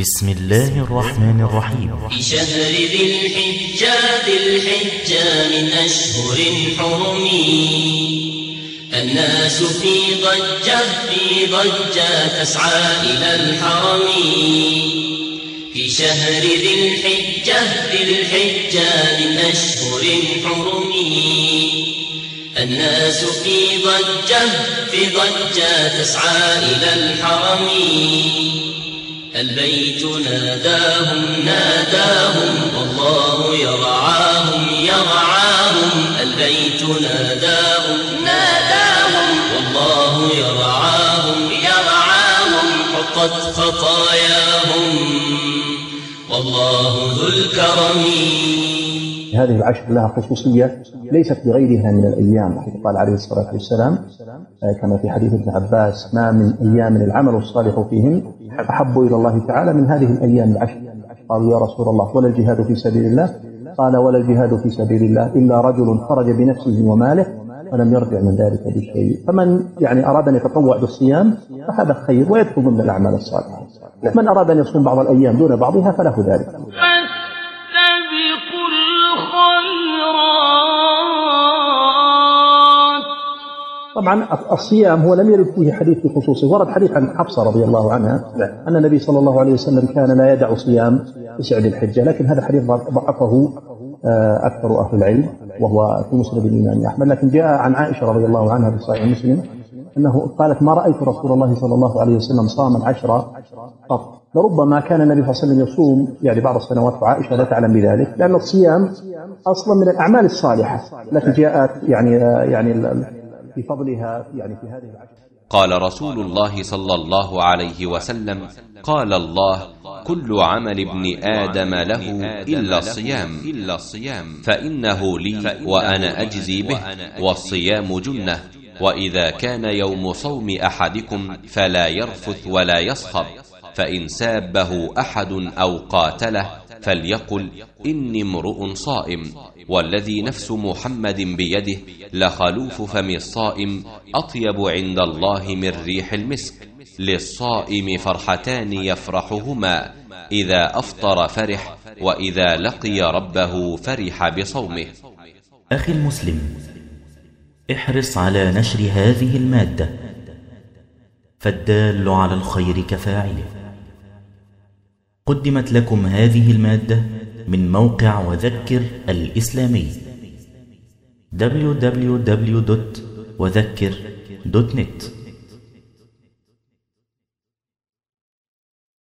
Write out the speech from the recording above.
بسم الله الرحمن الرحيم. في شهر ذي الحجة ذي الحجة من أشهر حرم الناس في ضجة في ضجة تسعى إلى الحرم. في شهر ذي الحجة ذي الحجة من أشهر حرم الناس في ضجة في ضجة تسعى إلى الحرم. البيت ناداهم ناداهم والله يرعاهم يرعاهم. البيت ناداهم ناداهم والله يرعاهم يرعاهم. حطت خطاياهم والله ذو الكرم. هذه العشر لها خصوصية ليست بغيرها من الأيام. حيث قال عليه الصلاة والسلام آه، كما في حديث ابن عباس ما من أيام العمل الصالح فيهن أحب إلى الله تعالى من هذه الأيام العشر. قالوا يا رسول الله ولا الجهاد في سبيل الله؟ قال ولا الجهاد في سبيل الله إلا رجل خرج بنفسه وماله ولم يرجع من ذلك بشيء. فمن يعني أراد أن يتطوع بالصيام فهذا خير ويدخل ضمن الأعمال الصالحة. من أراد أن يصوم بعض الأيام دون بعضها فله ذلك. طبعا الصيام هو لم يرد فيه حديث بخصوصه ورد حديث عن حفصة رضي الله عنها أن النبي صلى الله عليه وسلم كان لا يدع صيام تسع ذي الحجة لكن هذا حديث ضعفه آه، أكثر أهل العلم وهو في مسند الإمام أحمد. لكن جاء عن عائشة رضي الله عنها في صحيح مسلم أنه قالت ما رأيت رسول الله صلى الله عليه وسلم صام العشر قط لربما كان النبي صلى الله عليه وسلم يصوم يعني بعض السنوات وعائشة لا تعلم بذلك لأن الصيام أصلا من الأعمال الصالحة التي جاءت يعني آه، يعني في فضلها يعني في هذه العشر. قال رسول الله صلى الله عليه وسلم قال الله كل عمل ابن آدم له إلا الصيام إلا الصيام فإنه لي وأنا أجزي به والصيام جنة وإذا كان يوم صوم أحدكم فلا يرفث ولا يصخب فإن سابه أحد أو قاتله فليقل إني امرؤ صائم والذي نفس محمد بيده لخلوف فم الصائم أطيب عند الله من ريح المسك للصائم فرحتان يفرحهما إذا أفطر فرح وإذا لقي ربه فرح بصومه. أخي المسلم احرص على نشر هذه المادة فالدال على الخير كفاعله. قدمت لكم هذه المادة من موقع وذكر الإسلامي www.وذكر.net